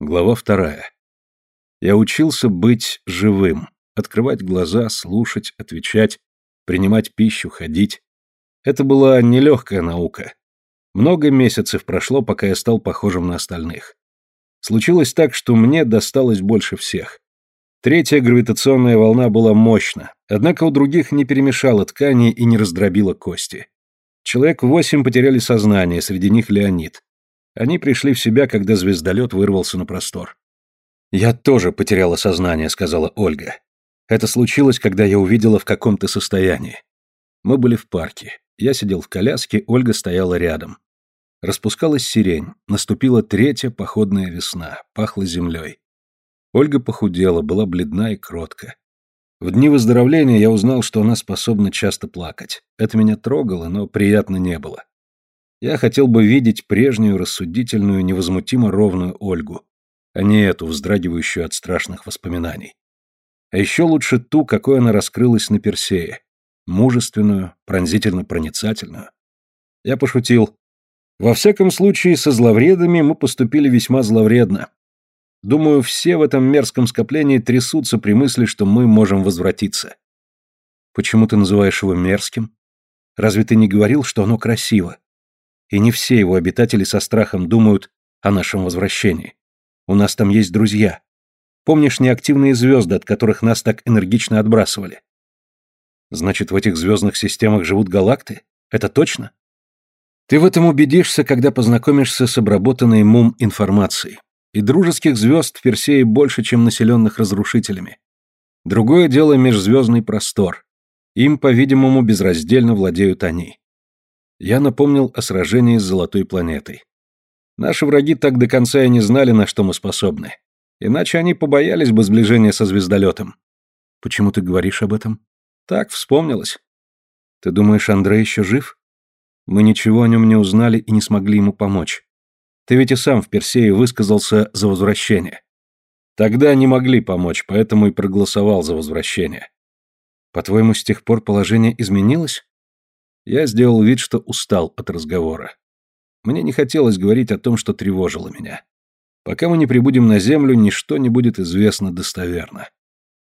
Глава вторая. Я учился быть живым, открывать глаза, слушать, отвечать, принимать пищу, ходить. Это была нелегкая наука. Много месяцев прошло, пока я стал похожим на остальных. Случилось так, что мне досталось больше всех. Третья гравитационная волна была мощна, однако у других не перемешала ткани и не раздробила кости. Человек восемь потеряли сознание, среди них Леонид. Они пришли в себя, когда звездолет вырвался на простор. «Я тоже потеряла сознание», — сказала Ольга. «Это случилось, когда я увидела, в каком ты состоянии. Мы были в парке. Я сидел в коляске, Ольга стояла рядом. Распускалась сирень, наступила третья походная весна, пахло землей. Ольга похудела, была бледна и кротка. В дни выздоровления я узнал, что она способна часто плакать. Это меня трогало, но приятно не было. Я хотел бы видеть прежнюю, рассудительную, невозмутимо ровную Ольгу, а не эту, вздрагивающую от страшных воспоминаний. А еще лучше ту, какой она раскрылась на Персее. Мужественную, пронзительно проницательную. Я пошутил. Во всяком случае, со зловредами мы поступили весьма зловредно. Думаю, все в этом мерзком скоплении трясутся при мысли, что мы можем возвратиться. Почему ты называешь его мерзким? Разве ты не говорил, что оно красиво? И не все его обитатели со страхом думают о нашем возвращении. У нас там есть друзья. Помнишь неактивные звезды, от которых нас так энергично отбрасывали? Значит, в этих звездных системах живут галакты? Это точно? Ты в этом убедишься, когда познакомишься с обработанной МУМ информацией. И дружеских звезд в Персее больше, чем населенных разрушителями. Другое дело межзвездный простор. Им, по-видимому, безраздельно владеют они. Я напомнил о сражении с Золотой планетой. Наши враги так до конца и не знали, на что мы способны. Иначе они побоялись бы сближения со звездолетом. Почему ты говоришь об этом? Так, вспомнилось. Ты думаешь, Андрей еще жив? Мы ничего о нем не узнали и не смогли ему помочь. Ты ведь и сам в Персее высказался за возвращение. Тогда не могли помочь, поэтому и проголосовал за возвращение. По-твоему, с тех пор положение изменилось? Я сделал вид, что устал от разговора. Мне не хотелось говорить о том, что тревожило меня. Пока мы не прибудем на землю, ничто не будет известно достоверно.